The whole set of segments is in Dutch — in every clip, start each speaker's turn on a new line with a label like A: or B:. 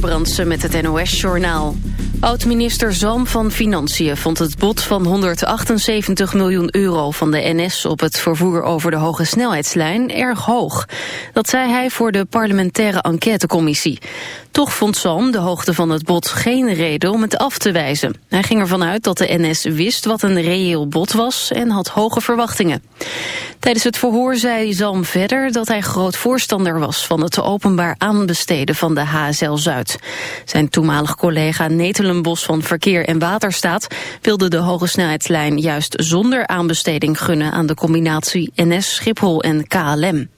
A: Brandsen met het NOS-journaal. Oud-minister Zalm van Financiën vond het bod van 178 miljoen euro van de NS op het vervoer over de hoge snelheidslijn erg hoog. Dat zei hij voor de parlementaire enquêtecommissie. Toch vond Zalm de hoogte van het bod geen reden om het af te wijzen. Hij ging ervan uit dat de NS wist wat een reëel bod was en had hoge verwachtingen. Tijdens het verhoor zei Zalm verder dat hij groot voorstander was van het openbaar aanbesteden van de HSL Zuid. Zijn toenmalig collega Netelenbos van Verkeer en Waterstaat wilde de hoge snelheidslijn juist zonder aanbesteding gunnen aan de combinatie NS, Schiphol en KLM.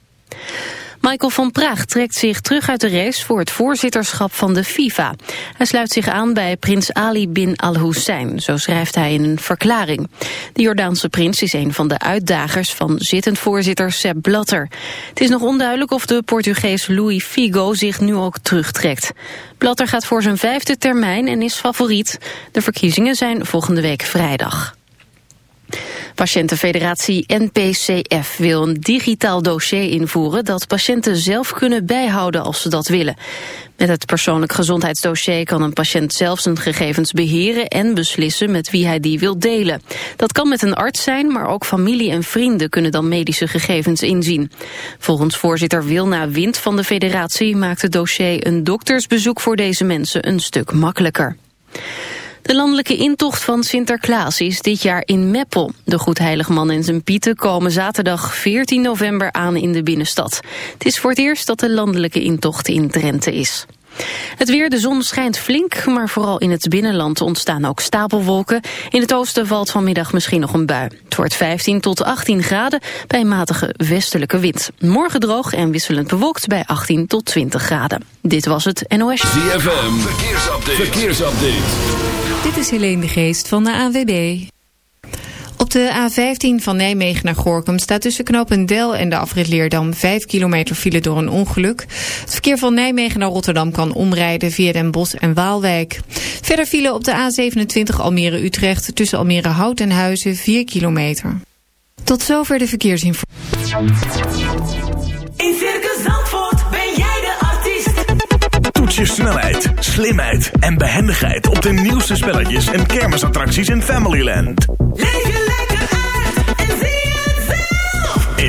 A: Michael van Praag trekt zich terug uit de race voor het voorzitterschap van de FIFA. Hij sluit zich aan bij prins Ali bin al-Hussein, zo schrijft hij in een verklaring. De Jordaanse prins is een van de uitdagers van zittend voorzitter Sepp Blatter. Het is nog onduidelijk of de Portugees Louis Figo zich nu ook terugtrekt. Blatter gaat voor zijn vijfde termijn en is favoriet. De verkiezingen zijn volgende week vrijdag. Patiëntenfederatie NPCF wil een digitaal dossier invoeren dat patiënten zelf kunnen bijhouden als ze dat willen. Met het persoonlijk gezondheidsdossier kan een patiënt zelf zijn gegevens beheren en beslissen met wie hij die wil delen. Dat kan met een arts zijn, maar ook familie en vrienden kunnen dan medische gegevens inzien. Volgens voorzitter Wilna Wind van de federatie maakt het dossier een doktersbezoek voor deze mensen een stuk makkelijker. De landelijke intocht van Sinterklaas is dit jaar in Meppel. De Goedheiligman en zijn pieten komen zaterdag 14 november aan in de binnenstad. Het is voor het eerst dat de landelijke intocht in Drenthe is. Het weer, de zon schijnt flink, maar vooral in het binnenland ontstaan ook stapelwolken. In het oosten valt vanmiddag misschien nog een bui. Het wordt 15 tot 18 graden bij een matige westelijke wind. Morgen droog en wisselend bewolkt bij 18 tot 20 graden. Dit was het NOS.
B: ZFM, verkeersupdate. verkeersupdate.
C: Dit is Helene de Geest van de AWB. De A15 van Nijmegen naar Gorkum staat tussen Knopendel en de afrit Leerdam 5 kilometer file door een ongeluk. Het verkeer van Nijmegen naar Rotterdam kan omrijden via Den Bosch en Waalwijk. Verder file op de A27 Almere-Utrecht tussen Almere Hout en Huizen 4 kilometer. Tot zover de verkeersinformatie.
D: je snelheid, slimheid en behendigheid op de nieuwste spelletjes en kermisattracties in Familyland.
E: Leef je lekker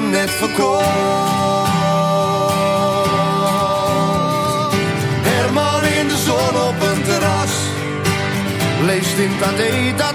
F: net verkocht. Herman in de zon op een terras, leest in AD dat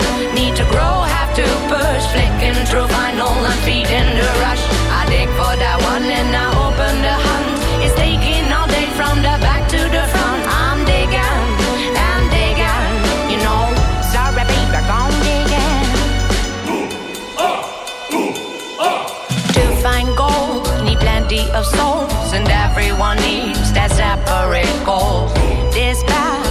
G: need to grow, have to push. Flicking through vinyl and feeding the rush. I dig for that one and I open the hunt. It's taking all day from the back to the front. I'm digging, I'm digging, you know. Sorry, baby, I'm digging. To find gold, need plenty of souls, and everyone needs that separate goal. This path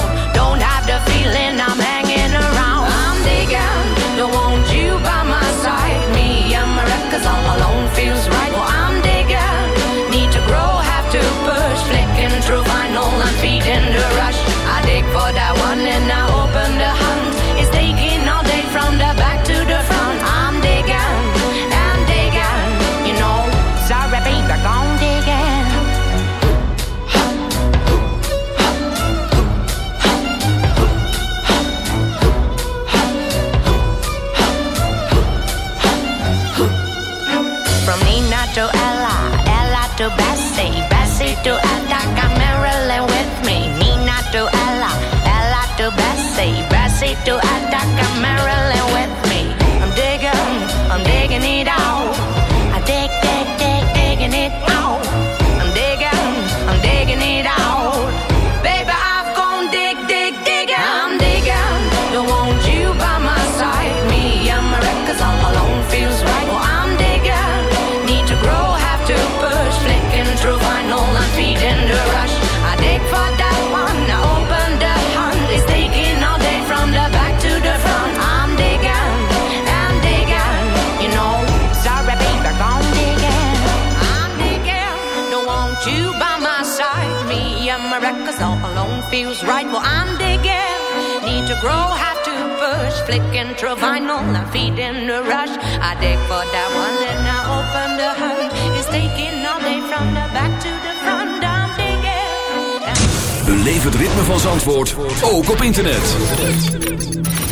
G: Flicking through vinyl and feeding the rush. I dig for that one and I open the hunt. It's taking all day from the back to the front. I'm digging.
B: Beleef het ritme van Zandvoort, ook op internet.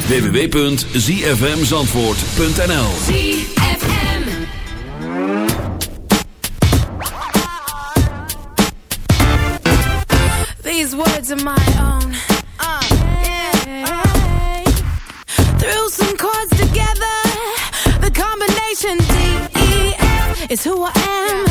B: www.zfmzandvoort.nl
H: These words are my Is who I am,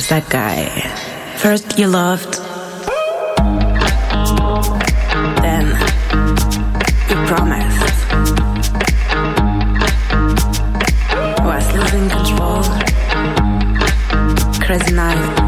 H: loves that
E: guy. First you loved, then you promised. Was losing control, crazy night.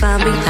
E: find behind.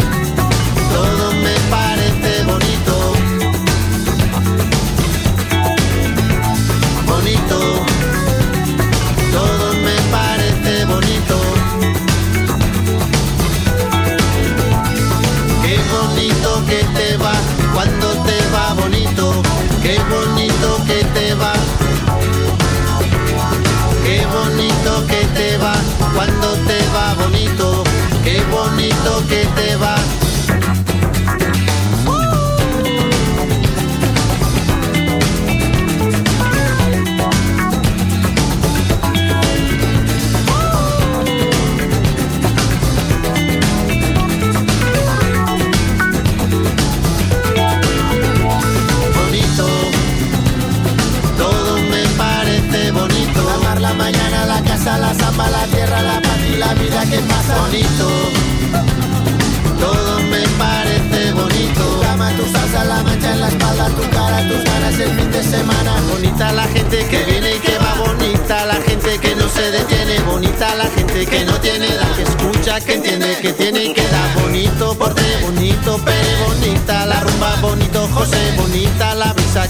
I: Qué bonito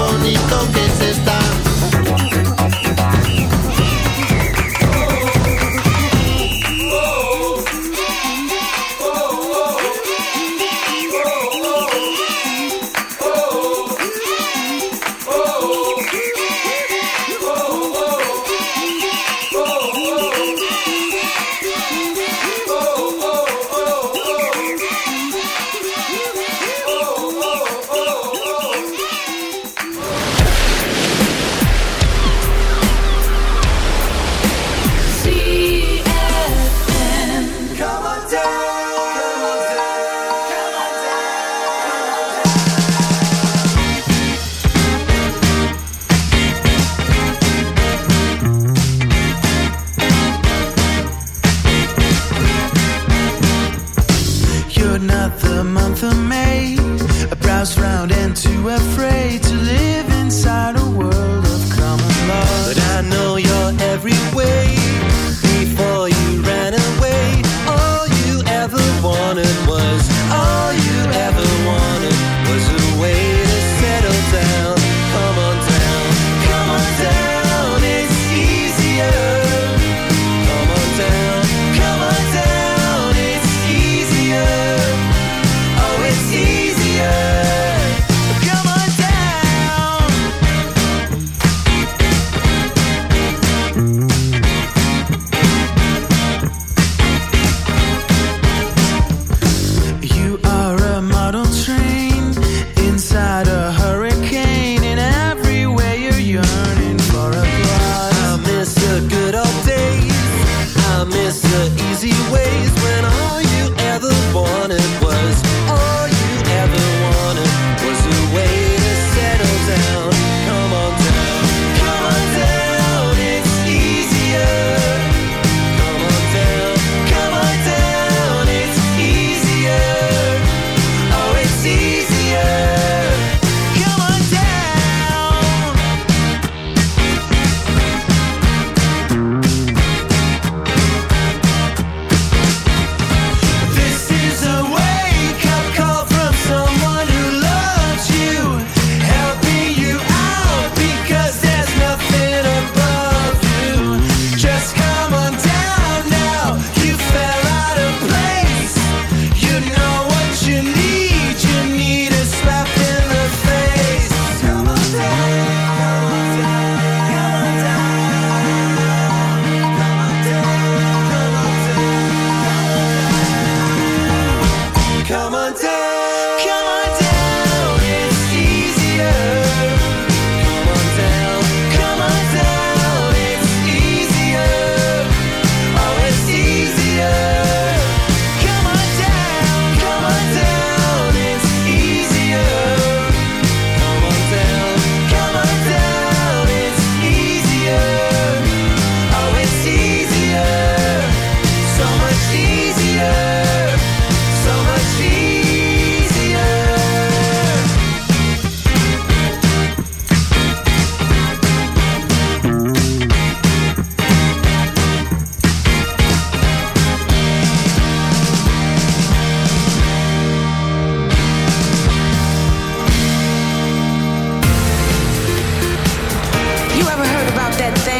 I: bonito que se está
J: that